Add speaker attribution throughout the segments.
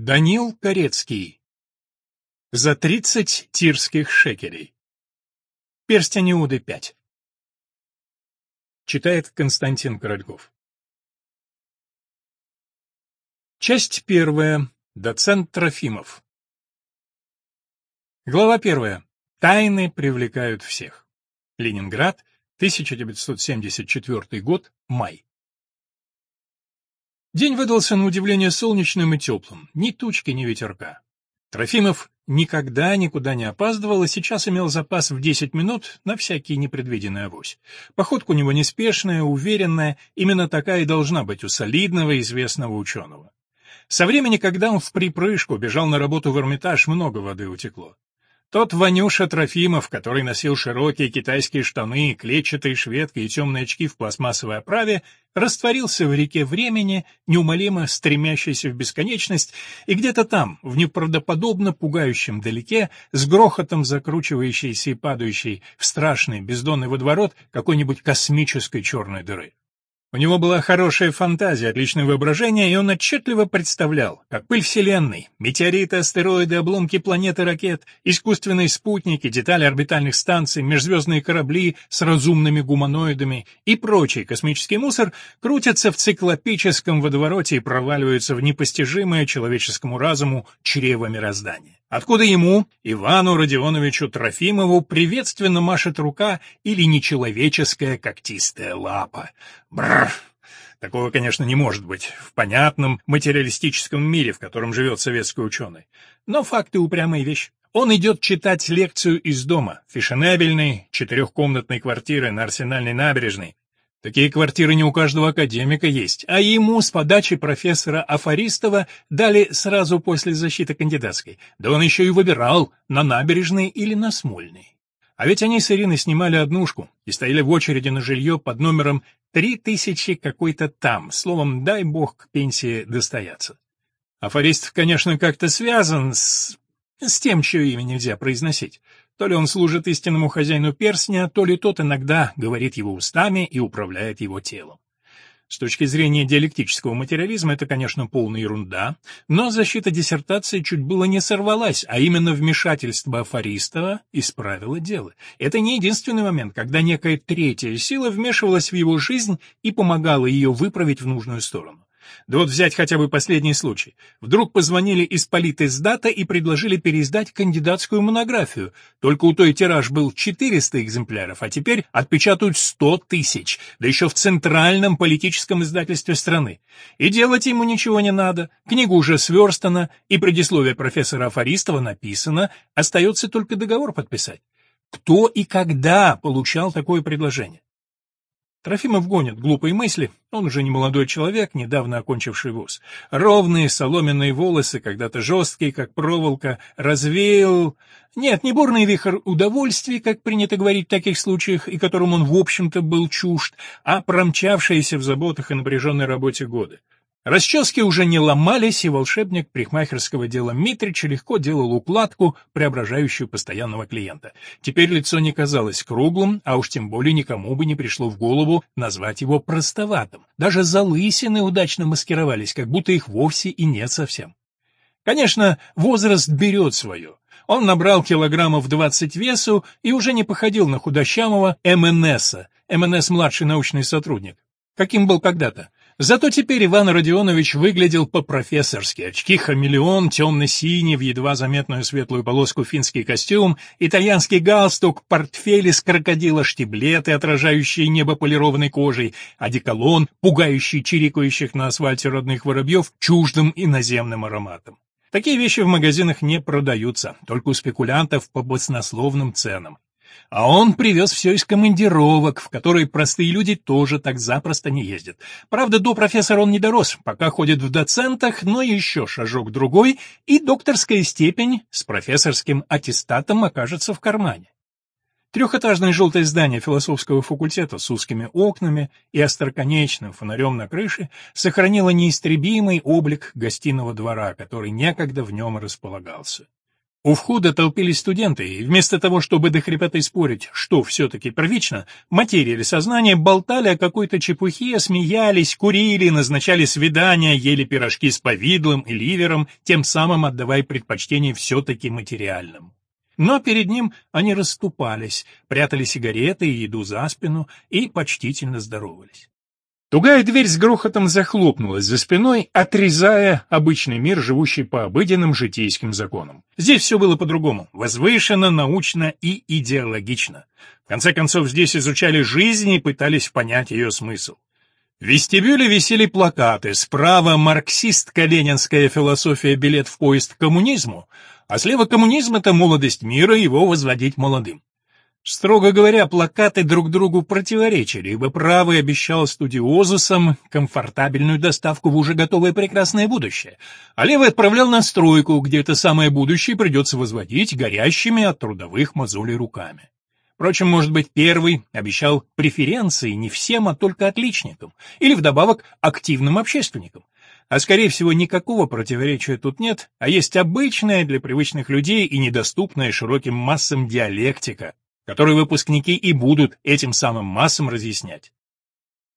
Speaker 1: Данил Корецкий. За тридцать тирских шекелей. Перстень Иуды 5. Читает Константин Корольков. Часть первая. Доцент Трофимов. Глава первая. Тайны привлекают всех. Ленинград, 1974 год, май. День выдался на удивление солнечным и теплым, ни тучки, ни ветерка. Трофимов никогда никуда не опаздывал и сейчас имел запас в 10 минут на всякий непредвиденный авось. Походка у него неспешная, уверенная, именно такая и должна быть у солидного известного ученого. Со времени, когда он в припрыжку бежал на работу в Эрмитаж, много воды утекло. Тот Ванюша Трофимов, который носил широкие китайские штаны, клетчатые шведки и темные очки в пластмассовой оправе, растворился в реке времени, неумолимо стремящейся в бесконечность, и где-то там, в неправдоподобно пугающем далеке, с грохотом закручивающейся и падающей в страшный бездонный водоворот какой-нибудь космической черной дыры. У него была хорошая фантазия, отличное воображение, и он отчетливо представлял, как пыль Вселенной, метеориты, астероиды, обломки планет и ракет, искусственные спутники, детали орбитальных станций, межзвездные корабли с разумными гуманоидами и прочий космический мусор крутятся в циклопическом водовороте и проваливаются в непостижимое человеческому разуму чрево мироздания. Откуда ему, Ивану Родионовичу Трофимову, приветственно машет рука или нечеловеческая когтистая лапа. Бррр! Такого, конечно, не может быть в понятном материалистическом мире, в котором живет советский ученый. Но факты упрямая вещь. Он идет читать лекцию из дома, фешенебельной, четырехкомнатной квартиры на Арсенальной набережной, Такие квартиры не у каждого академика есть, а ему с подачи профессора Афаристова дали сразу после защиты кандидатской. Да он еще и выбирал, на набережной или на Смольной. А ведь они с Ириной снимали однушку и стояли в очереди на жилье под номером три тысячи какой-то там, словом, дай бог к пенсии достояться. Афаристов, конечно, как-то связан с... с тем, чье имя нельзя произносить. То ли он служит истинному хозяину перстня, то ли тот иногда говорит его устами и управляет его телом. С точки зрения диалектического материализма это, конечно, полная ерунда, но защита диссертации чуть было не сорвалась, а именно вмешательство Афаристова исправило дело. Это не единственный момент, когда некая третья сила вмешивалась в его жизнь и помогала ее выправить в нужную сторону. Да вот взять хотя бы последний случай. Вдруг позвонили из политиздата и предложили переиздать кандидатскую монографию. Только у той тираж был 400 экземпляров, а теперь отпечатают 100 тысяч, да еще в центральном политическом издательстве страны. И делать ему ничего не надо. Книга уже сверстана, и предисловие профессора Афаристова написано, остается только договор подписать. Кто и когда получал такое предложение? Трофимов гонит глупые мысли, он уже не молодой человек, недавно окончивший вуз. Ровные соломенные волосы, когда-то жесткие, как проволока, развеял... Нет, не бурный вихрь удовольствий, как принято говорить в таких случаях, и которым он, в общем-то, был чужд, а промчавшиеся в заботах и напряженной работе годы. Расчески уже не ломались, и волшебник прихмахерского дела Митрич легко делал укладку, преображающую постоянного клиента. Теперь лицо не казалось круглым, а уж тем более никому бы не пришло в голову назвать его простоватым. Даже залысины удачно маскировались, как будто их вовсе и нет совсем. Конечно, возраст берет свое. Он набрал килограммов 20 весу и уже не походил на худощавого МНСа, МНС-младший научный сотрудник, каким был когда-то. Зато теперь Иван Родионович выглядел по-профессорски. Очки хамелеон, темно-синий, в едва заметную светлую полоску финский костюм, итальянский галстук, портфель из крокодила, штиблеты, отражающие небо полированной кожей, одеколон, пугающий чирикающих на асфальте родных воробьев чуждым иноземным ароматом. Такие вещи в магазинах не продаются, только у спекулянтов по баснословным ценам. А он привез все из командировок, в которые простые люди тоже так запросто не ездят. Правда, до профессора он не дорос, пока ходит в доцентах, но еще шажок-другой, и докторская степень с профессорским аттестатом окажется в кармане. Трехэтажное желтое здание философского факультета с узкими окнами и остроконечным фонарем на крыше сохранило неистребимый облик гостиного двора, который некогда в нем располагался. У входа толпились студенты, и вместо того, чтобы до хрипоты спорить, что все-таки первично, материя или сознание, болтали о какой-то чепухе, смеялись, курили, назначали свидания, ели пирожки с повидлом и ливером, тем самым отдавая предпочтение все-таки материальному. Но перед ним они расступались, прятали сигареты и еду за спину и почтительно здоровались. Тугая дверь с грохотом захлопнулась за спиной, отрезая обычный мир, живущий по обыденным житейским законам. Здесь все было по-другому, возвышенно, научно и идеологично. В конце концов, здесь изучали жизнь и пытались понять ее смысл. В вестибюле висели плакаты «Справа марксистско-ленинская философия билет в поезд к коммунизму», а слева коммунизм — это молодость мира, его возводить молодым. Строго говоря, плакаты друг другу противоречили, ибо правый обещал студиозусам комфортабельную доставку в уже готовое прекрасное будущее, а левый отправлял на стройку, где это самое будущее придется возводить горящими от трудовых мозолей руками. Впрочем, может быть, первый обещал преференции не всем, а только отличникам, или вдобавок активным общественникам. А скорее всего, никакого противоречия тут нет, а есть обычная для привычных людей и недоступная широким массам диалектика, который выпускники и будут этим самым массам разъяснять.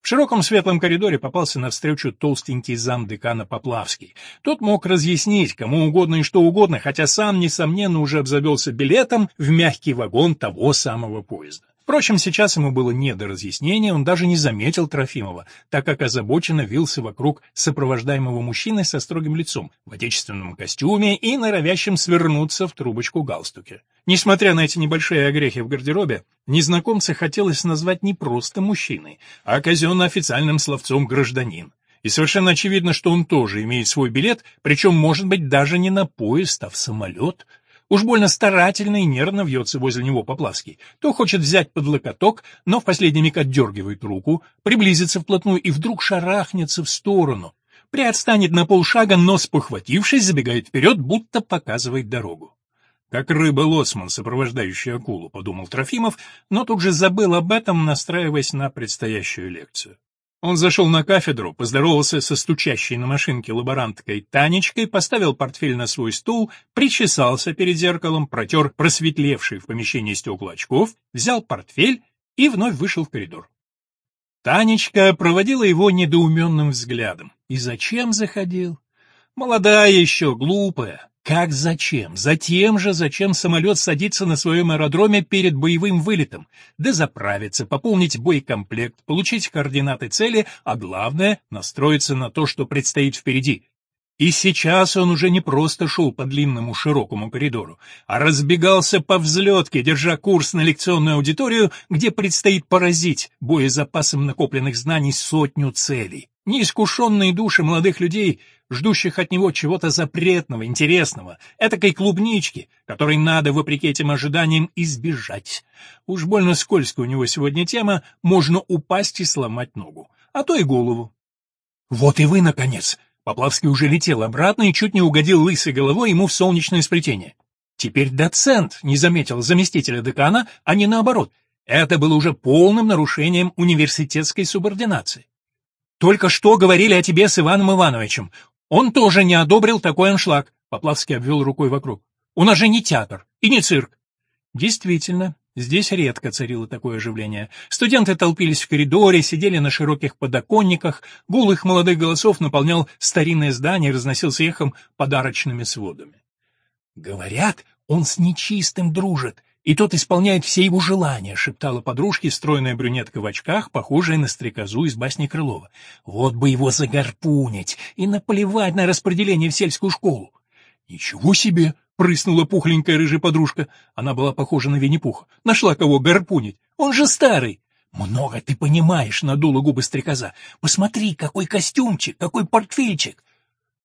Speaker 1: В широком светлом коридоре попался навстречу толстенький зам декана Поплавский. Тот мог разъяснить кому угодно и что угодно, хотя сам, несомненно, уже обзавелся билетом в мягкий вагон того самого поезда. Впрочем, сейчас ему было не до разъяснения, он даже не заметил Трофимова, так как озабоченно вился вокруг сопровождаемого мужчины со строгим лицом, в отечественном костюме и норовящим свернуться в трубочку галстуке. Несмотря на эти небольшие огрехи в гардеробе, незнакомца хотелось назвать не просто мужчиной, а казенно-официальным словцом «гражданин». И совершенно очевидно, что он тоже имеет свой билет, причем, может быть, даже не на поезд, а в самолет — Уж больно старательно и нервно вьется возле него Поплавский. То хочет взять под локоток, но в последний миг отдергивает руку, приблизится вплотную и вдруг шарахнется в сторону. Приотстанет на полшага, но, спохватившись, забегает вперед, будто показывает дорогу. «Как рыба-лоцман, сопровождающий акулу», — подумал Трофимов, но тут же забыл об этом, настраиваясь на предстоящую лекцию. Он зашел на кафедру, поздоровался со стучащей на машинке лаборанткой Танечкой, поставил портфель на свой стул, причесался перед зеркалом, протер просветлевший в помещении стекла очков, взял портфель и вновь вышел в коридор. Танечка проводила его недоуменным взглядом. И зачем заходил? Молодая еще, глупая. Как зачем? Затем же, зачем самолет садится на своем аэродроме перед боевым вылетом? Да заправиться, пополнить боекомплект, получить координаты цели, а главное — настроиться на то, что предстоит впереди. И сейчас он уже не просто шел по длинному широкому коридору, а разбегался по взлетке, держа курс на лекционную аудиторию, где предстоит поразить боезапасом накопленных знаний сотню целей. Неискушенные души молодых людей ждущих от него чего-то запретного, интересного, этакой клубнички, которой надо, вопреки этим ожиданиям, избежать. Уж больно скользкая у него сегодня тема, можно упасть и сломать ногу, а то и голову. «Вот и вы, наконец!» Поплавский уже летел обратно и чуть не угодил лысой головой ему в солнечное сплетение. Теперь доцент не заметил заместителя декана, а не наоборот. Это было уже полным нарушением университетской субординации. Только что говорили о тебе с Иваном Ивановичем. Он тоже не одобрил такой аншлаг, Поплавский обвел рукой вокруг. У нас же не театр и не цирк. Действительно, здесь редко царило такое оживление. Студенты толпились в коридоре, сидели на широких подоконниках, гул их молодых голосов наполнял старинное здание и разносился эхом подарочными сводами. Говорят, он с нечистым дружит, и тот исполняет все его желания», — шептала подружке стройная брюнетка в очках, похожая на стрекозу из басни Крылова. «Вот бы его загарпунить и наплевать на распределение в сельскую школу». «Ничего себе!» — прыснула пухленькая рыжая подружка. Она была похожа на Винни-Пуха. «Нашла кого гарпунить. Он же старый!» «Много ты понимаешь», — надула губы стрекоза. «Посмотри, какой костюмчик, какой портфельчик!»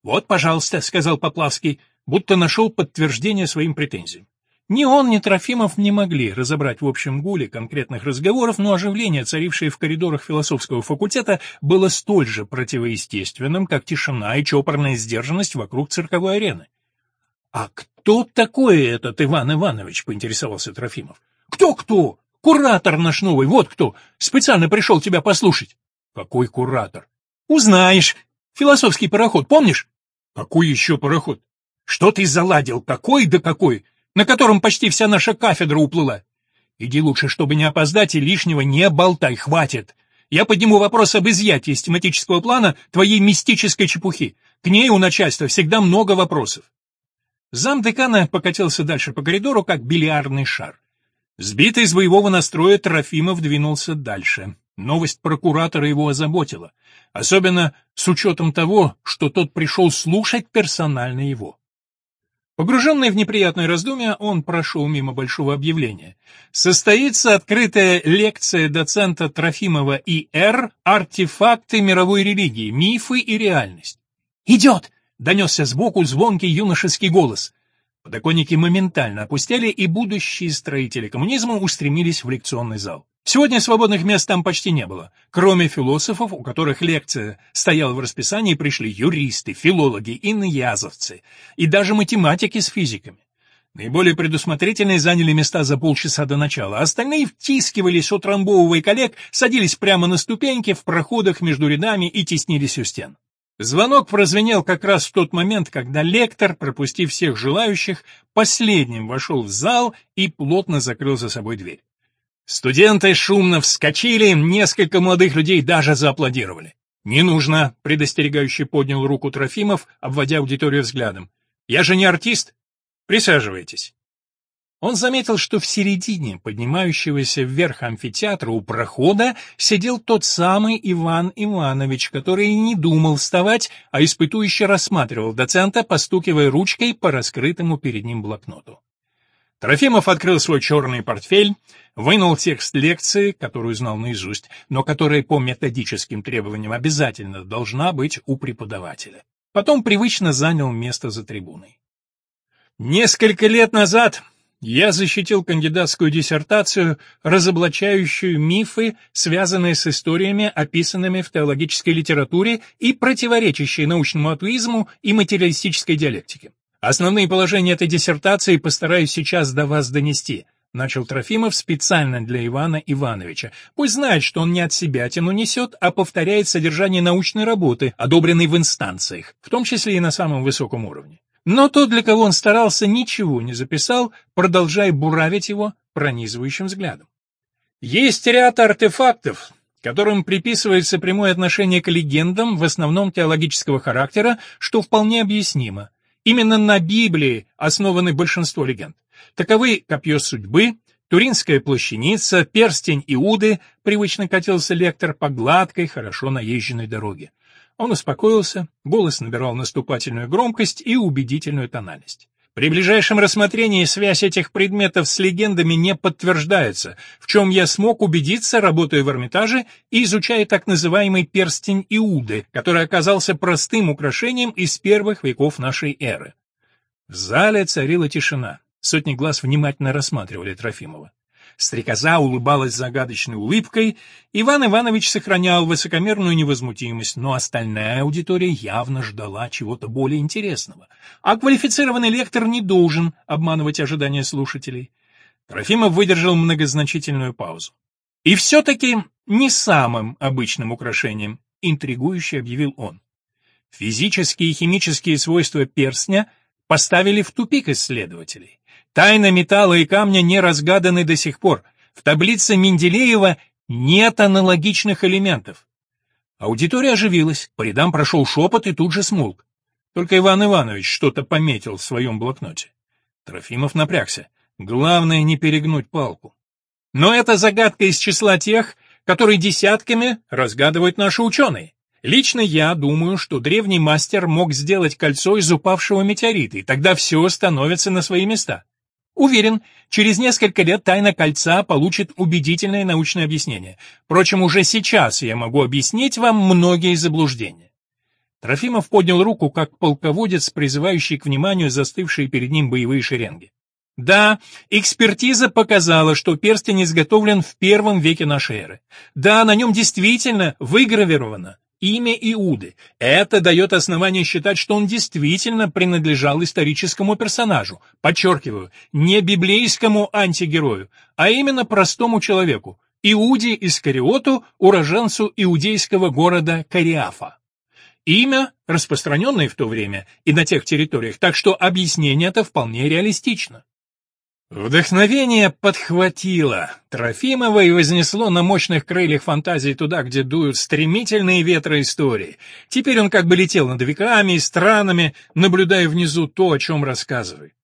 Speaker 1: «Вот, пожалуйста», — сказал Поплавский, будто нашел подтверждение своим претензиям. Ни он, ни Трофимов не могли разобрать в общем гуле конкретных разговоров, но оживление, царившее в коридорах философского факультета, было столь же противоестественным, как тишина и чопорная сдержанность вокруг цирковой арены. «А кто такой этот Иван Иванович?» — поинтересовался Трофимов. «Кто-кто? Куратор наш новый, вот кто! Специально пришел тебя послушать!» «Какой куратор?» «Узнаешь! Философский пароход, помнишь?» «Какой еще пароход?» «Что ты заладил? Какой да какой? На котором почти вся наша кафедра уплыла. Иди лучше, чтобы не опоздать, и лишнего не болтай, хватит. Я подниму вопрос об изъятии из тематического плана твоей мистической чепухи. К ней у начальства всегда много вопросов. Зам декана покатился дальше по коридору, как бильярдный шар. Сбитый из боевого настроя, Трофимов двинулся дальше. Новость прокуратора его озаботила, особенно с учетом того, что тот пришел слушать персонально его. Погруженный в неприятное раздумья, он прошел мимо большого объявления. Состоится открытая лекция доцента Трофимова И.Р. «Артефакты мировой религии, мифы и реальность». «Идет!» — донесся сбоку звонкий юношеский голос. Подоконники моментально опустили, и будущие строители коммунизма устремились в лекционный зал. Сегодня свободных мест там почти не было. Кроме философов, у которых лекция стояла в расписании, пришли юристы, филологи, инноязовцы и даже математики с физиками. Наиболее предусмотрительные заняли места за полчаса до начала, а остальные втискивались, утрамбовывая коллег, садились прямо на ступеньки в проходах между рядами и теснились у стен. Звонок прозвенел как раз в тот момент, когда лектор, пропустив всех желающих, последним вошел в зал и плотно закрыл за собой дверь. Студенты шумно вскочили, несколько молодых людей даже зааплодировали. «Не нужно», — предостерегающе поднял руку Трофимов, обводя аудиторию взглядом. «Я же не артист. Присаживайтесь». Он заметил, что в середине поднимающегося вверх амфитеатра у прохода сидел тот самый Иван Иванович, который не думал вставать, а испытующе рассматривал доцента, постукивая ручкой по раскрытому перед ним блокноту. Трофимов открыл свой черный портфель, вынул текст лекции, которую знал наизусть, но которая по методическим требованиям обязательно должна быть у преподавателя. Потом привычно занял место за трибуной. Несколько лет назад я защитил кандидатскую диссертацию, разоблачающую мифы, связанные с историями, описанными в теологической литературе и противоречащие научному атеизму и материалистической диалектике. Основные положения этой диссертации постараюсь сейчас до вас донести. Начал Трофимов специально для Ивана Ивановича. Пусть знает, что он не от себя тяну несет, а повторяет содержание научной работы, одобренной в инстанциях, в том числе и на самом высоком уровне. Но тот, для кого он старался, ничего не записал, продолжая буравить его пронизывающим взглядом. Есть ряд артефактов, которым приписывается прямое отношение к легендам, в основном теологического характера, что вполне объяснимо. Именно на Библии основаны большинство легенд. Таковы копье судьбы, Туринская плащаница, перстень Иуды, привычно катился лектор по гладкой, хорошо наезженной дороге. Он успокоился, голос набирал наступательную громкость и убедительную тональность. При ближайшем рассмотрении связь этих предметов с легендами не подтверждается, в чем я смог убедиться, работая в Эрмитаже и изучая так называемый перстень Иуды, который оказался простым украшением из первых веков нашей эры. В зале царила тишина. Сотни глаз внимательно рассматривали Трофимова. Стрекоза улыбалась загадочной улыбкой, Иван Иванович сохранял высокомерную невозмутимость, но остальная аудитория явно ждала чего-то более интересного. А квалифицированный лектор не должен обманывать ожидания слушателей. Трофимов выдержал многозначительную паузу. И все-таки не самым обычным украшением, интригующе объявил он. Физические и химические свойства перстня поставили в тупик исследователей. Тайна металла и камня не разгаданы до сих пор. В таблице Менделеева нет аналогичных элементов. Аудитория оживилась, по рядам прошел шепот и тут же смолк. Только Иван Иванович что-то пометил в своем блокноте. Трофимов напрягся. Главное не перегнуть палку. Но это загадка из числа тех, которые десятками разгадывают наши ученые. Лично я думаю, что древний мастер мог сделать кольцо из упавшего метеорита, и тогда все становится на свои места. Уверен, через несколько лет тайна кольца получит убедительное научное объяснение. Впрочем, уже сейчас я могу объяснить вам многие заблуждения. Трофимов поднял руку, как полководец, призывающий к вниманию застывшие перед ним боевые шеренги. Да, экспертиза показала, что перстень изготовлен в первом веке нашей эры. Да, на нем действительно выгравировано имя Иуды. Это дает основание считать, что он действительно принадлежал историческому персонажу, подчеркиваю, не библейскому антигерою, а именно простому человеку, Иуде Искариоту, уроженцу иудейского города Кариафа. Имя, распространенное в то время и на тех территориях, так что объяснение это вполне реалистично. Вдохновение подхватило Трофимова и вознесло на мощных крыльях фантазии туда, где дуют стремительные ветры истории. Теперь он как бы летел над веками и странами, наблюдая внизу то, о чем рассказывает.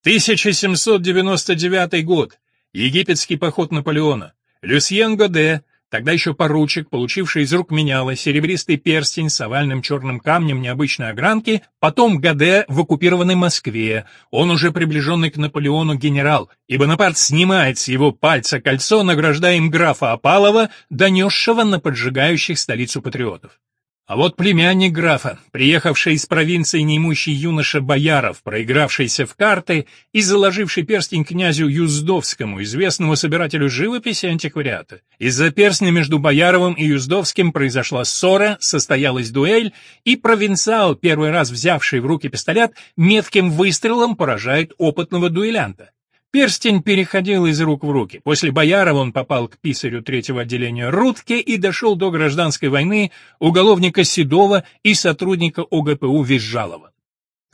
Speaker 1: 1799 год. Египетский поход Наполеона. Люсьен Годе, Тогда еще поручик, получивший из рук меняла серебристый перстень с овальным черным камнем необычной огранки, потом Гаде в оккупированной Москве, он уже приближенный к Наполеону генерал, и Бонапарт снимает с его пальца кольцо, награждая им графа Апалова, донесшего на поджигающих столицу патриотов. А вот племянник графа, приехавший из провинции неимущий юноша Бояров, проигравшийся в карты и заложивший перстень князю Юздовскому, известному собирателю живописи антиквариата. Из-за перстня между Бояровым и Юздовским произошла ссора, состоялась дуэль, и провинциал, первый раз взявший в руки пистолет, метким выстрелом поражает опытного дуэлянта. Перстень переходил из рук в руки. После Боярова он попал к писарю третьего отделения Рудке и дошел до гражданской войны уголовника Седова и сотрудника ОГПУ Визжалова.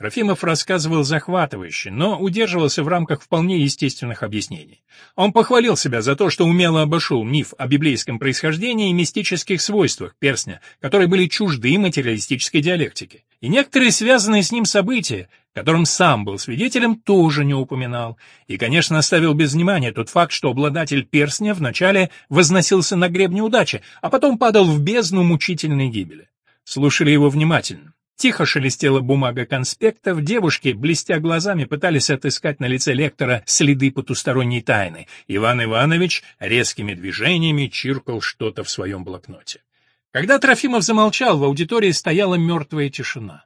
Speaker 1: Трофимов рассказывал захватывающе, но удерживался в рамках вполне естественных объяснений. Он похвалил себя за то, что умело обошел миф о библейском происхождении и мистических свойствах перстня, которые были чужды материалистической диалектике. И некоторые связанные с ним события, которым сам был свидетелем, тоже не упоминал. И, конечно, оставил без внимания тот факт, что обладатель перстня вначале возносился на гребне удачи, а потом падал в бездну мучительной гибели. Слушали его внимательно. Тихо шелестела бумага конспектов, девушки, блестя глазами, пытались отыскать на лице лектора следы потусторонней тайны. Иван Иванович резкими движениями чиркал что-то в своем блокноте. Когда Трофимов замолчал, в аудитории стояла мертвая тишина.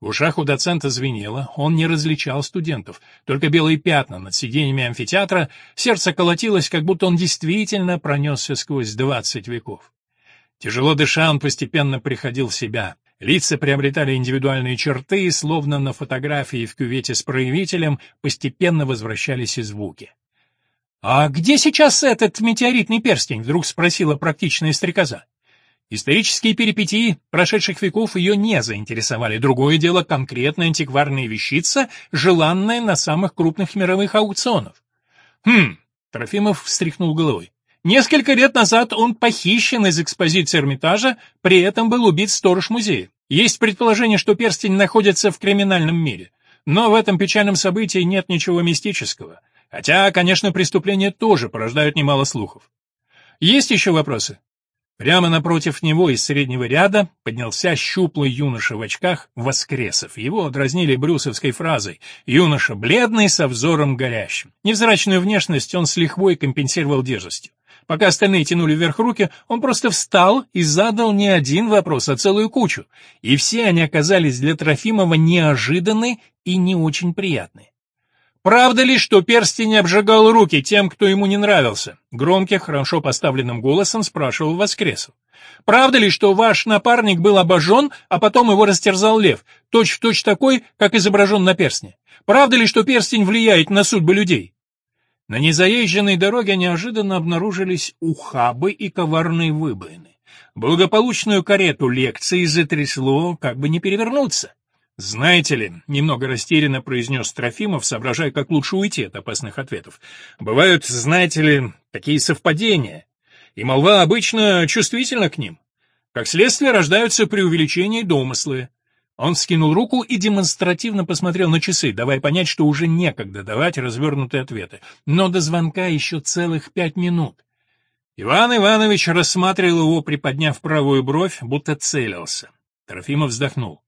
Speaker 1: В ушах у доцента звенело, он не различал студентов, только белые пятна над сиденьями амфитеатра, сердце колотилось, как будто он действительно пронесся сквозь двадцать веков. Тяжело дыша, он постепенно приходил в себя. Лица приобретали индивидуальные черты, словно на фотографии в кювете с проявителем постепенно возвращались и звуки. «А где сейчас этот метеоритный перстень?» — вдруг спросила практичная стрекоза. Исторические перипетии прошедших веков ее не заинтересовали. Другое дело — конкретная антикварная вещица, желанная на самых крупных мировых аукционах. «Хм...» — Трофимов встряхнул головой. Несколько лет назад он похищен из экспозиции Эрмитажа, при этом был убит сторож музея. Есть предположение, что перстень находится в криминальном мире. Но в этом печальном событии нет ничего мистического. Хотя, конечно, преступления тоже порождают немало слухов. Есть еще вопросы? Прямо напротив него из среднего ряда поднялся щуплый юноша в очках Воскресов. Его дразнили брюсовской фразой «юноша бледный со взором горящим». Невзрачную внешность он с лихвой компенсировал дерзостью. Пока остальные тянули вверх руки, он просто встал и задал не один вопрос, а целую кучу. И все они оказались для Трофимова неожиданны и не очень приятны. «Правда ли, что перстень обжигал руки тем, кто ему не нравился?» Громким, хорошо поставленным голосом спрашивал Воскресов. «Правда ли, что ваш напарник был обожжен, а потом его растерзал лев, точь-в-точь точь такой, как изображен на перстне? Правда ли, что перстень влияет на судьбы людей?» На незаезженной дороге неожиданно обнаружились ухабы и коварные выбоины. Благополучную карету лекции затрясло, как бы не перевернуться. «Знаете ли», — немного растерянно произнес Трофимов, соображая, как лучше уйти от опасных ответов, «бывают, знаете ли, такие совпадения, и молва обычно чувствительна к ним. Как следствие рождаются преувеличения и домыслы. Он скинул руку и демонстративно посмотрел на часы, давая понять, что уже некогда давать развернутые ответы. Но до звонка еще целых пять минут. Иван Иванович рассматривал его, приподняв правую бровь, будто целился. Трофимов вздохнул.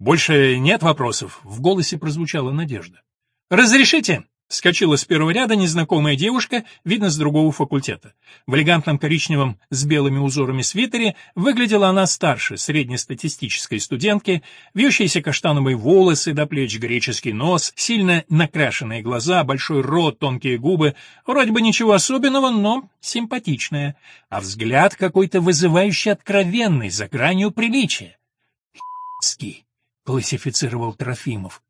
Speaker 1: «Больше нет вопросов?» — в голосе прозвучала надежда. «Разрешите?» Скочила с первого ряда незнакомая девушка, видно, с другого факультета. В элегантном коричневом с белыми узорами свитере выглядела она старше среднестатистической студентки, вьющиеся каштановые волосы до плеч, греческий нос, сильно накрашенные глаза, большой рот, тонкие губы. Вроде бы ничего особенного, но симпатичная. А взгляд какой-то вызывающий откровенный, за гранью приличия. «Ски», — классифицировал Трофимов.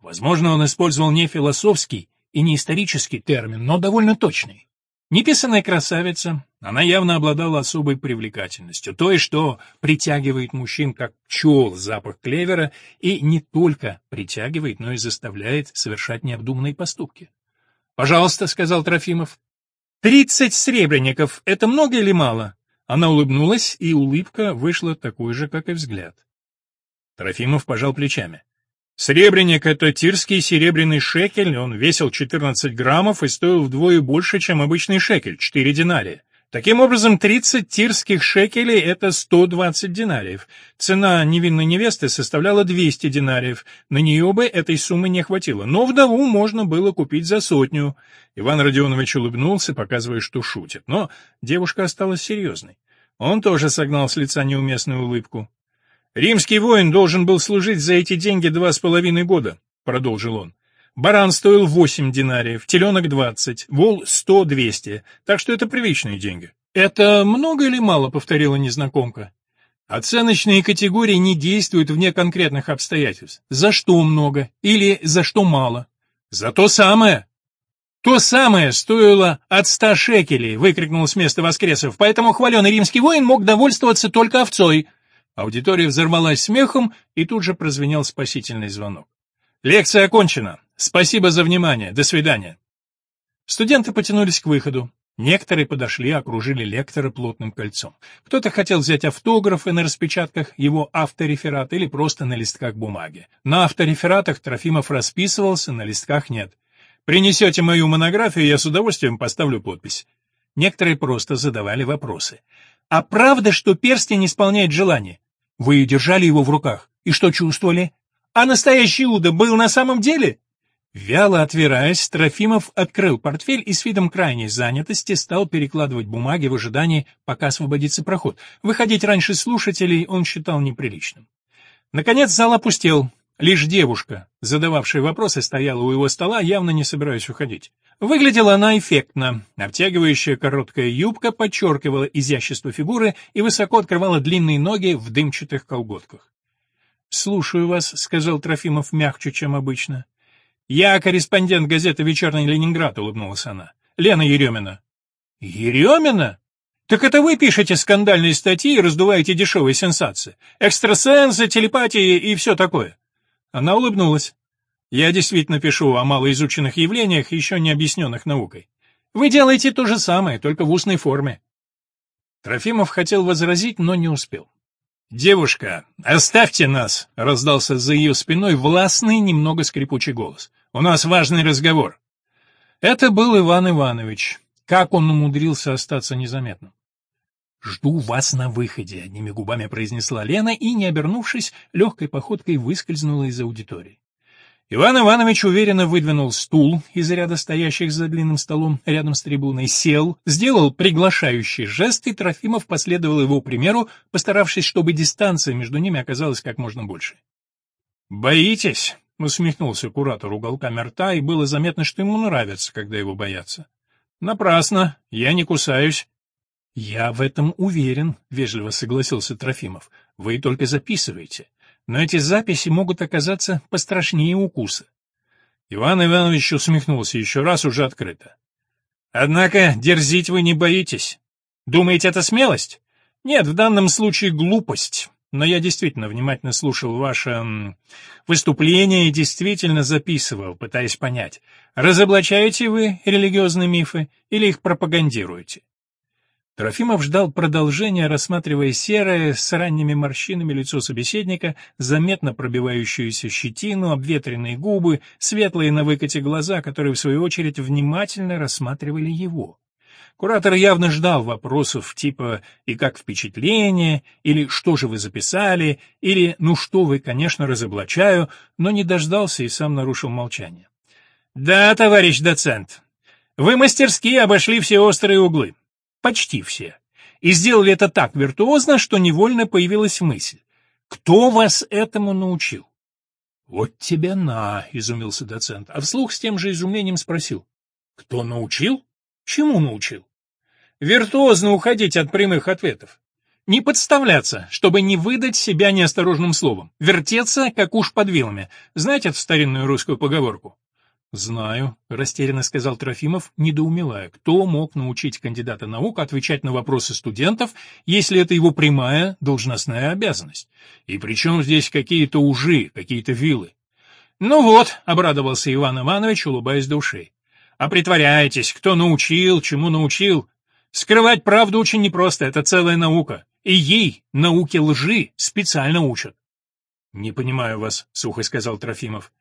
Speaker 1: Возможно, он использовал не философский, и не исторический термин, но довольно точный. Неписанная красавица, она явно обладала особой привлекательностью, той, что притягивает мужчин как пчел запах клевера и не только притягивает, но и заставляет совершать необдуманные поступки. «Пожалуйста», — сказал Трофимов. «Тридцать сребреников — это много или мало?» Она улыбнулась, и улыбка вышла такой же, как и взгляд. Трофимов пожал плечами. Сребреник — это тирский серебряный шекель, он весил 14 граммов и стоил вдвое больше, чем обычный шекель — 4 динария. Таким образом, 30 тирских шекелей — это 120 динариев. Цена невинной невесты составляла 200 динариев. На нее бы этой суммы не хватило, но вдову можно было купить за сотню. Иван Родионович улыбнулся, показывая, что шутит, но девушка осталась серьезной. Он тоже согнал с лица неуместную улыбку. «Римский воин должен был служить за эти деньги два с половиной года», — продолжил он. Баран стоил 8 динариев, теленок 20, вол 100-200, так что это приличные деньги. «Это много или мало?» — повторила незнакомка. Оценочные категории не действуют вне конкретных обстоятельств. За что много или за что мало? За то самое. То самое стоило от ста шекелей, выкрикнул с места Воскресов, поэтому хваленый римский воин мог довольствоваться только овцой. Аудитория взорвалась смехом, и тут же прозвенел спасительный звонок. Лекция окончена. Спасибо за внимание. До свидания. Студенты потянулись к выходу. Некоторые подошли, окружили лектора плотным кольцом. Кто-то хотел взять автографы на распечатках его автореферата или просто на листках бумаги. На авторефератах Трофимов расписывался, на листках нет. «Принесете мою монографию, я с удовольствием поставлю подпись». Некоторые просто задавали вопросы. «А правда, что перстень исполняет желание? Вы держали его в руках, и что чувствовали? А настоящий Иуда был на самом деле? Вяло отвираясь, Трофимов открыл портфель и с видом крайней занятости стал перекладывать бумаги в ожидании, пока освободится проход. Выходить раньше слушателей он считал неприличным. Наконец зал опустел. Лишь девушка, задававшая вопросы, стояла у его стола, явно не собираясь уходить. Выглядела она эффектно. Обтягивающая короткая юбка подчеркивала изящество фигуры и высоко открывала длинные ноги в дымчатых колготках. «Слушаю вас», — сказал Трофимов мягче, чем обычно. «Я корреспондент газеты «Вечерний Ленинград», — улыбнулась она. «Лена Еремина». «Еремина? Так это вы пишете скандальные статьи и раздуваете дешевые сенсации. Экстрасенсы, телепатии и все такое». Она улыбнулась. «Я действительно пишу о малоизученных явлениях, еще не объясненных наукой. Вы делаете то же самое, только в устной форме». Трофимов хотел возразить, но не успел. «Девушка, оставьте нас!» — раздался за ее спиной властный, немного скрипучий голос. «У нас важный разговор». Это был Иван Иванович. Как он умудрился остаться незаметным? «Жду вас на выходе», — одними губами произнесла Лена и, не обернувшись, легкой походкой выскользнула из аудитории. Иван Иванович уверенно выдвинул стул из ряда стоящих за длинным столом рядом с трибуной, сел, сделал приглашающий жест, и Трофимов последовал его примеру, постаравшись, чтобы дистанция между ними оказалась как можно больше. «Боитесь?» — усмехнулся куратор уголками рта, и было заметно, что ему нравится, когда его боятся. «Напрасно. Я не кусаюсь». «Я в этом уверен», — вежливо согласился Трофимов. «Вы только записываете но эти записи могут оказаться пострашнее укуса. Иван Иванович усмехнулся еще раз уже открыто. Однако дерзить вы не боитесь. Думаете, это смелость? Нет, в данном случае глупость. Но я действительно внимательно слушал ваше выступление и действительно записывал, пытаясь понять, разоблачаете вы религиозные мифы или их пропагандируете. Трофимов ждал продолжения, рассматривая серое, с ранними морщинами лицо собеседника, заметно пробивающуюся щетину, обветренные губы, светлые на выкате глаза, которые, в свою очередь, внимательно рассматривали его. Куратор явно ждал вопросов типа «И как впечатление?» или «Что же вы записали?» или «Ну что вы, конечно, разоблачаю», но не дождался и сам нарушил молчание. «Да, товарищ доцент, вы мастерски обошли все острые углы. Почти все. И сделали это так виртуозно, что невольно появилась мысль. Кто вас этому научил? Вот тебе на, изумился доцент, а вслух с тем же изумлением спросил. Кто научил? Чему научил? Виртуозно уходить от прямых ответов. Не подставляться, чтобы не выдать себя неосторожным словом. Вертеться, как уж под вилами. Знаете эту старинную русскую поговорку? «Знаю», — растерянно сказал Трофимов, недоумевая, кто мог научить кандидата наук отвечать на вопросы студентов, если это его прямая должностная обязанность. И причем здесь какие-то ужи, какие-то вилы. «Ну вот», — обрадовался Иван Иванович, улыбаясь до. А притворяетесь, кто научил, чему научил. Скрывать правду очень непросто, это целая наука. И ей, науке лжи, специально учат. «Не понимаю вас», — сухо сказал Трофимов.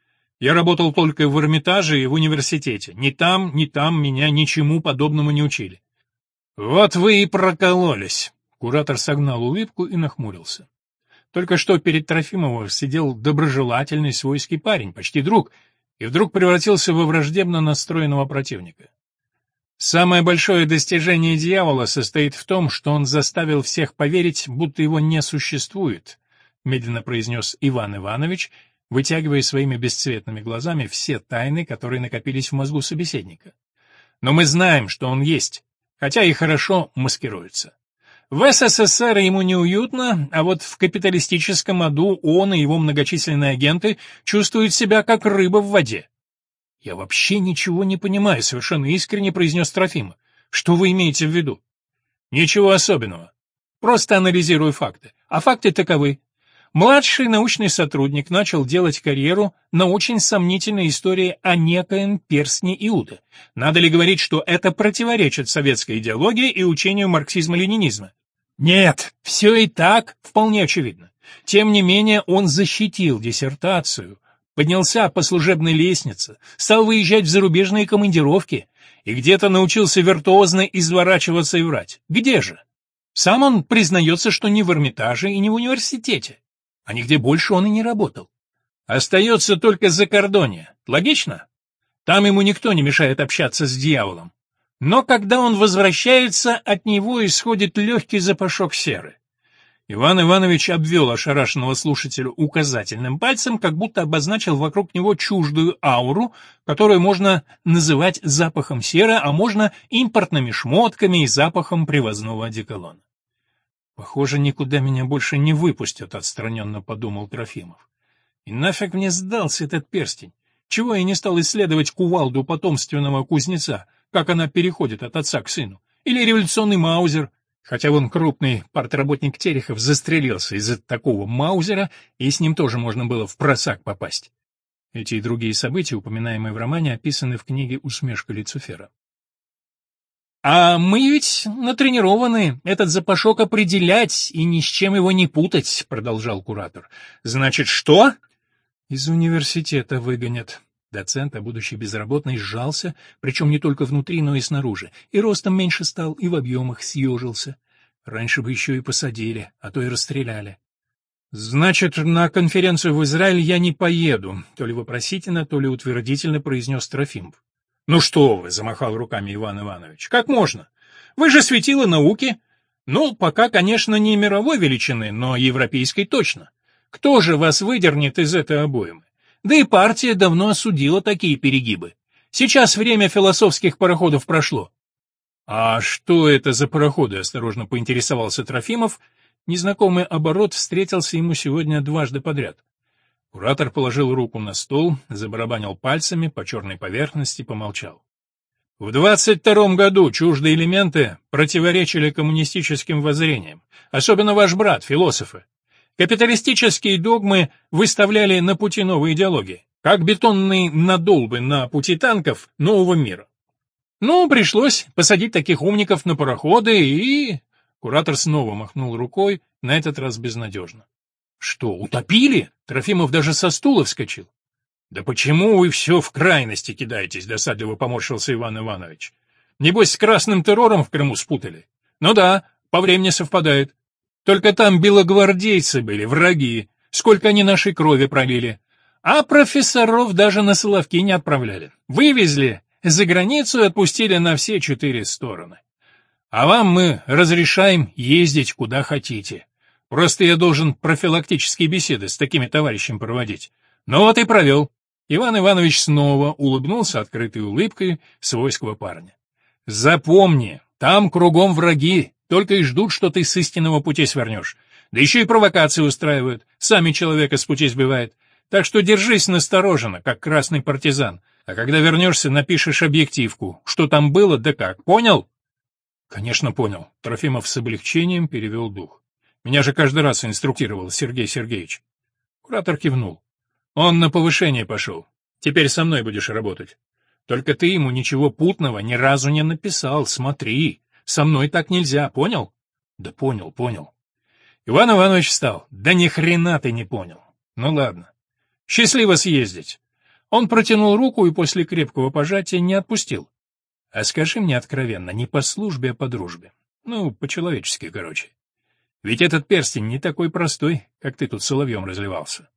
Speaker 1: «Я работал только в Эрмитаже и в университете. Ни там, ни там меня ничему подобному не учили». «Вот вы и прокололись», — куратор согнал улыбку и нахмурился. Только что перед Трофимовым сидел доброжелательный свойский парень, почти друг, и вдруг превратился во враждебно настроенного противника. Самое большое достижение дьявола состоит в том, что он заставил всех поверить, будто его не существует, — медленно произнес Иван Иванович, вытягивая своими бесцветными глазами все тайны, которые накопились в мозгу собеседника. Но мы знаем, что он есть, хотя и хорошо маскируется. В СССР ему неуютно, а вот в капиталистическом аду он и его многочисленные агенты чувствуют себя как рыба в воде. «Я вообще ничего не понимаю», — совершенно искренне произнес Трофима. «Что вы имеете в виду?» «Ничего особенного. Просто анализирую факты. А факты таковы. Младший научный сотрудник начал делать карьеру на очень сомнительной истории о некоем перстне Иуда. Надо ли говорить, что это противоречит советской идеологии и учению марксизма-ленинизма? Нет, все и так вполне очевидно. Тем не менее, он защитил диссертацию, поднялся по служебной лестнице, стал выезжать в зарубежные командировки и где-то научился виртуозно изворачиваться и врать. Где же? Сам он признается, что не в Эрмитаже и не в университете а нигде больше он и не работал. Остается только за кордоне. Логично? Там ему никто не мешает общаться с дьяволом. Но когда он возвращается, от него исходит легкий запашок серы. Иван Иванович обвел ошарашенного слушателя указательным пальцем, как будто обозначил вокруг него чуждую ауру, которую можно называть запахом серы, а можно импортными шмотками и запахом привозного одеколона. Похоже, никуда меня больше не выпустят, отстраненно подумал Трофимов. И нафиг мне сдался этот перстень? Чего я не стал исследовать кувалду потомственного кузнеца, как она переходит от отца к сыну? Или революционный маузер? Хотя вон крупный партработник Терехов застрелился из-за такого маузера, и с ним тоже можно было в просак попасть. Эти и другие события, упоминаемые в романе, описаны в книге «Усмешка Люцифера». А мы ведь натренированы этот запашок определять и ни с чем его не путать, продолжал куратор. Значит, что? Из университета выгонят. Доцент, а будущий безработный, сжался, причем не только внутри, но и снаружи, и ростом меньше стал, и в объемах съежился. Раньше бы еще и посадили, а то и расстреляли. «Значит, на конференцию в Израиль я не поеду», — то ли вопросительно, то ли утвердительно произнес Трофимов. «Ну что вы!» — замахал руками Иван Иванович. «Как можно? Вы же светило науки. Ну, пока, конечно, не мировой величины, но европейской точно. Кто же вас выдернет из этой обоймы? Да и партия давно осудила такие перегибы. Сейчас время философских пароходов прошло». «А что это за пароходы?» — осторожно поинтересовался Трофимов. Незнакомый оборот встретился ему сегодня дважды подряд. Куратор положил руку на стол, забарабанил пальцами по черной поверхности, помолчал. В двадцать втором году чуждые элементы противоречили коммунистическим воззрениям, особенно ваш брат, философы. Капиталистические догмы выставляли на пути новой идеологии, как бетонные надолбы на пути танков нового мира. Ну, пришлось посадить таких умников на пароходы и... Куратор снова махнул рукой, на этот раз безнадежно. Что, утопили? Трофимов даже со стула вскочил. Да почему вы все в крайности кидаетесь, досадливо поморщился Иван Иванович. Небось, с красным террором в Крыму спутали. Ну да, по времени совпадает. Только там белогвардейцы были, враги. Сколько они нашей крови пролили. А профессоров даже на Соловки не отправляли. Вывезли за границу отпустили на все четыре стороны. А вам мы разрешаем ездить куда хотите. Просто я должен профилактические беседы с такими товарищами проводить. Ну вот и провел. Иван Иванович снова улыбнулся открытой улыбкой свойского парня. Запомни, там кругом враги, только и ждут, что ты с истинного пути свернешь. Да еще и провокации устраивают, сами человека с пути сбивают. Так что держись настороженно, как красный партизан. А когда вернешься, напишешь объективку. Что там было, да как, понял? Конечно, понял. Трофимов с облегчением перевел дух. Меня же каждый раз инструктировал Сергей Сергеевич. Куратор кивнул. Он на повышение пошел. Теперь со мной будешь работать. Только ты ему ничего путного ни разу не написал, смотри. Со мной так нельзя, понял? Да понял, понял. Иван Иванович встал. Да ни хрена ты не понял. Ну ладно. Счастливо съездить. Он протянул руку и после крепкого пожатия не отпустил. А скажи мне откровенно, не по службе, а по дружбе. Ну, по-человечески, короче. Ведь этот перстень не такой простой, как ты тут соловьем разливался.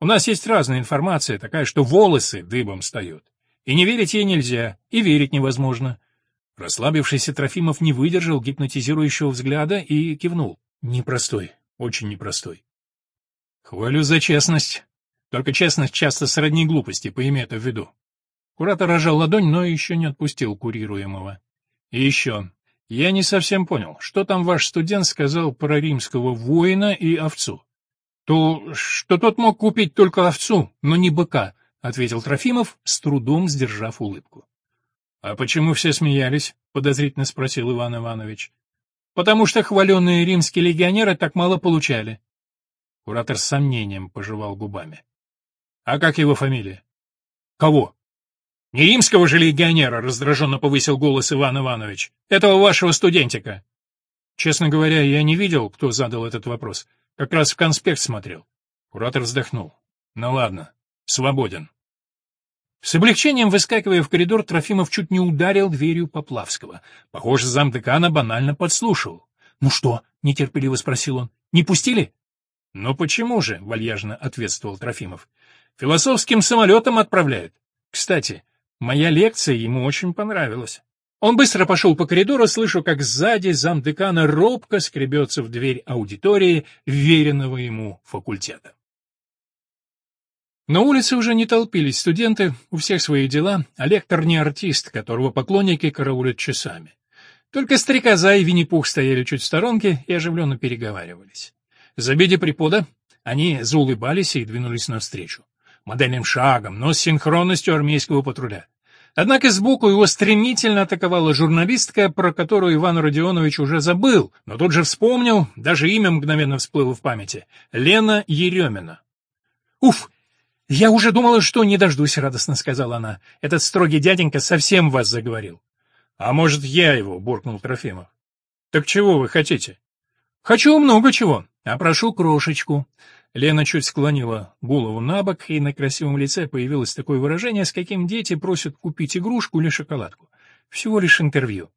Speaker 1: У нас есть разная информация, такая, что волосы дыбом встают. И не верить ей нельзя, и верить невозможно. Расслабившийся Трофимов не выдержал гипнотизирующего взгляда и кивнул. Непростой, очень непростой. Хвалю за честность. Только честность часто сродни глупости, поими это в виду. Куратор рожал ладонь, но еще не отпустил курируемого. И еще. Я не совсем понял, что там ваш студент сказал про римского воина и овцу? То, что тот мог купить только овцу, но не быка, — ответил Трофимов, с трудом сдержав улыбку. — А почему все смеялись? — подозрительно спросил Иван Иванович. — Потому что хваленные римские легионеры так мало получали. Куратор с сомнением пожевал губами. — А как его фамилия? — Кого? — Не римского же легионера, — раздраженно повысил голос Иван Иванович. — Этого вашего студентика. Честно говоря, я не видел, кто задал этот вопрос. Как раз в конспект смотрел. Куратор вздохнул. — Ну ладно, свободен. С облегчением выскакивая в коридор, Трофимов чуть не ударил дверью Поплавского. Похоже, замдекана банально подслушивал. «Ну что?» — нетерпеливо спросил он. «Не пустили?» «Ну почему же?» — вальяжно ответствовал Трофимов. «Философским самолетом отправляют. Кстати, моя лекция ему очень понравилась». Он быстро пошел по коридору, слышу, как сзади замдекана робко скребется в дверь аудитории веренного ему факультета. На улице уже не толпились студенты, у всех свои дела, а лектор не артист, которого поклонники караулят часами. Только стрекоза и Винни-Пух стояли чуть в сторонке и оживленно переговаривались. Забедя препода, они заулыбались и двинулись навстречу. Модельным шагом, но с синхронностью армейского патруля. Однако сбоку его стремительно атаковала журналистка, про которую Иван Родионович уже забыл, но тут же вспомнил, даже имя мгновенно всплыло в памяти — Лена Еремина. «Уф, «Я уже думала, что не дождусь», — радостно сказала она. «Этот строгий дяденька совсем вас заговорил». «А может, я его?» — буркнул Трофимов. «Так чего вы хотите?» «Хочу много чего, а прошу крошечку». Лена чуть склонила голову на бок, и на красивом лице появилось такое выражение, с каким дети просят купить игрушку или шоколадку. Всего лишь интервью.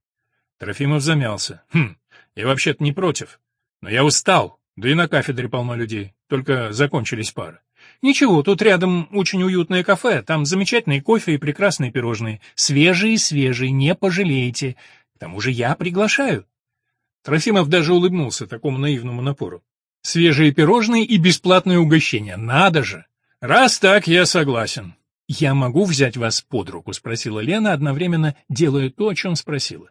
Speaker 1: Трофимов замялся. «Хм, я вообще-то не против. Но я устал, да и на кафедре полно людей. Только закончились пары. Ничего, тут рядом очень уютное кафе, там замечательный кофе и прекрасные пирожные. Свежие-свежие, не пожалеете. К тому же я приглашаю. Трофимов даже улыбнулся такому наивному напору. Свежие пирожные и бесплатное угощение. Надо же! Раз так, я согласен. «Я могу взять вас под руку?» — спросила Лена, одновременно делая то, о чем спросила.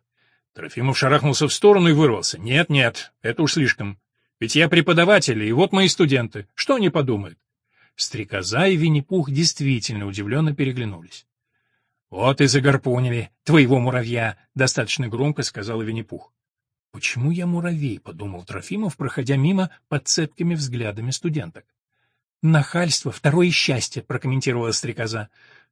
Speaker 1: Трофимов шарахнулся в сторону и вырвался. «Нет, нет, это уж слишком. Ведь я преподаватель, и вот мои студенты. Что они подумают? Стрекоза и Винни-Пух действительно удивленно переглянулись. «Вот и загорпунили твоего муравья!» — достаточно громко сказала Винни-Пух. «Почему я муравей?» — подумал Трофимов, проходя мимо под цепкими взглядами студенток. «Нахальство — второе счастье», — прокомментировала стрекоза.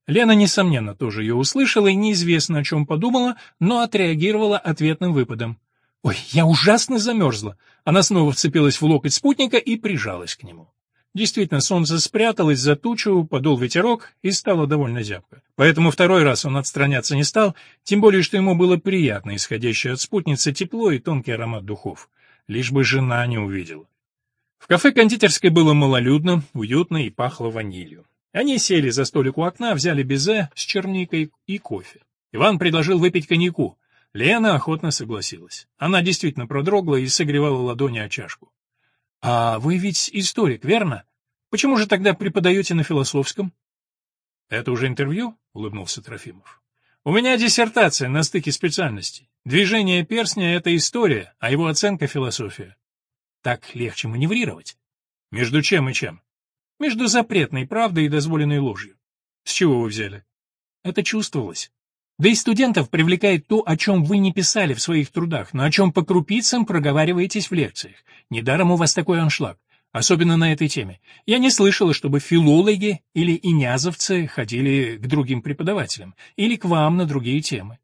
Speaker 1: Лена, несомненно, тоже ее услышала и неизвестно, о чем подумала, но отреагировала ответным выпадом. «Ой, я ужасно замерзла!» Она снова вцепилась в локоть спутника и прижалась к нему. Действительно, солнце спряталось за тучу, подул ветерок, и стало довольно зябко. Поэтому второй раз он отстраняться не стал, тем более, что ему было приятно исходящее от спутницы тепло и тонкий аромат духов. Лишь бы жена не увидела. В кафе кондитерской было малолюдно, уютно и пахло ванилью. Они сели за столик у окна, взяли безе с черникой и кофе. Иван предложил выпить коньяку. Лена охотно согласилась. Она действительно продрогла и согревала ладони о чашку. «А вы ведь историк, верно? Почему же тогда преподаете на философском?» «Это уже интервью?» — улыбнулся Трофимов. «У меня диссертация на стыке специальностей. Движение перстня — это история, а его оценка — философия. Так легче маневрировать. Между чем и чем? Между запретной правдой и дозволенной ложью. С чего вы взяли? Это чувствовалось. Да и студентов привлекает то, о чем вы не писали в своих трудах, но о чем по крупицам проговариваетесь в лекциях. Недаром у вас такой аншлаг. Особенно на этой теме. Я не слышала, чтобы филологи или инязовцы ходили к другим преподавателям или к вам на другие темы.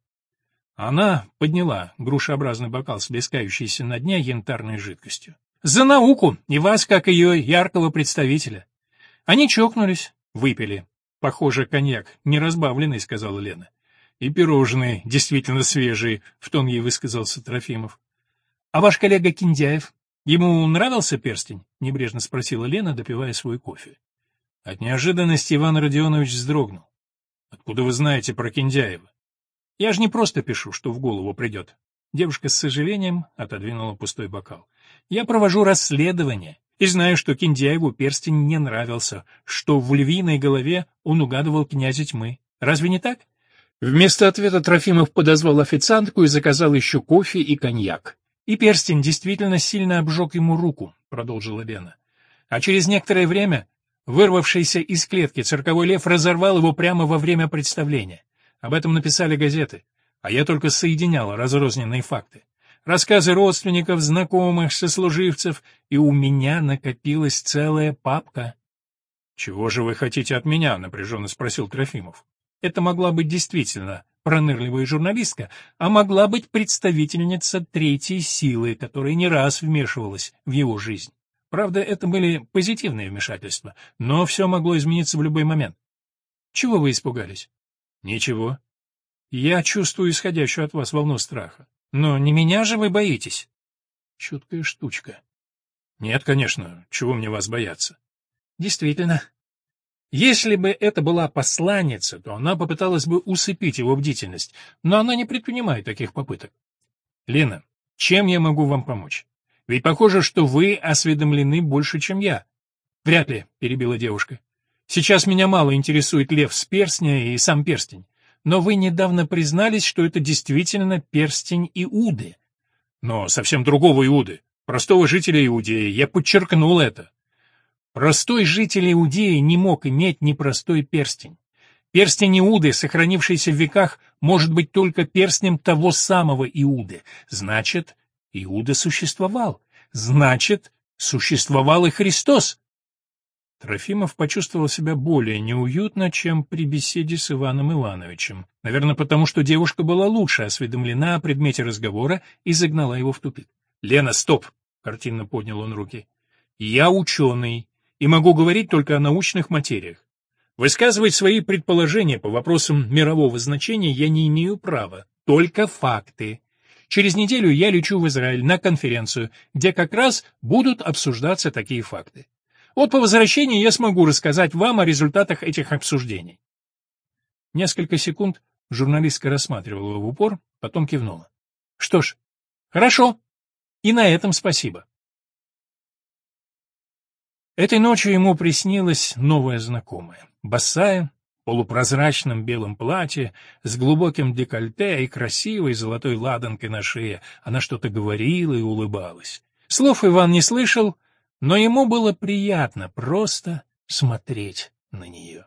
Speaker 1: Она подняла грушеобразный бокал с блескающейся на дне янтарной жидкостью. «За науку! И вас, как ее яркого представителя!» Они чокнулись, выпили. «Похоже, коньяк не разбавленный», — сказала Лена. «И пирожные действительно свежие», — в тон ей высказался Трофимов. «А ваш коллега Киндяев?» «Ему нравился перстень?» — небрежно спросила Лена, допивая свой кофе. От неожиданности Иван Родионович вздрогнул. «Откуда вы знаете про Киндяева?» «Я же не просто пишу, что в голову придет». Девушка с сожалением отодвинула пустой бокал. «Я провожу расследование и знаю, что Киндяеву перстень не нравился, что в львиной голове он угадывал князя тьмы. Разве не так?» Вместо ответа Трофимов подозвал официантку и заказал еще кофе и коньяк. И перстень действительно сильно обжег ему руку, продолжила Лена. А через некоторое время вырвавшийся из клетки цирковой лев разорвал его прямо во время представления. Об этом написали газеты, а я только соединял разрозненные факты. Рассказы родственников, знакомых, сослуживцев, и у меня накопилась целая папка. «Чего же вы хотите от меня?» — напряженно спросил Трофимов. Это могла быть действительно пронырливая журналистка, а могла быть представительница третьей силы, которая не раз вмешивалась в его жизнь. Правда, это были позитивные вмешательства, но все могло измениться в любой момент. Чего вы испугались? Ничего. Я чувствую исходящую от вас волну страха. Но не меня же вы боитесь. Чуткая штучка. Нет, конечно, чего мне вас бояться? Действительно, если бы это была посланница, то она попыталась бы усыпить его бдительность, но она не предпринимает таких попыток. Лена, чем я могу вам помочь? Ведь похоже, что вы осведомлены больше, чем я. Вряд ли, перебила девушка. Сейчас меня мало интересует лев с перстня и сам перстень. Но вы недавно признались, что это действительно перстень Иуды. Но совсем другого Иуды, простого жителя Иудеи. Я подчеркнул это. Простой житель Иудеи не мог иметь непростой перстень. Перстень Иуды, сохранившийся в веках, может быть только перстнем того самого Иуды. Значит, Иуда существовал. Значит, существовал и Христос. Трофимов почувствовал себя более неуютно, чем при беседе с Иваном Ивановичем. Наверное, потому что девушка была лучше осведомлена о предмете разговора и загнала его в тупик. «Лена, стоп!» — картинно поднял он руки. «Я ученый, и могу говорить только о научных материях. Высказывать свои предположения по вопросам мирового значения я не имею права, только факты. Через неделю я лечу в Израиль на конференцию, где как раз будут обсуждаться такие факты. Вот по возвращении я смогу рассказать вам о результатах этих обсуждений. Несколько секунд журналистка рассматривала его в упор, потом кивнула. Что ж, хорошо. И на этом спасибо. Этой ночью ему приснилась новая знакомая. Босая, в полупрозрачном белом платье, с глубоким декольте и красивой золотой ладанкой на шее. Она что-то говорила и улыбалась. Слов Иван не слышал, но ему было приятно просто смотреть на нее.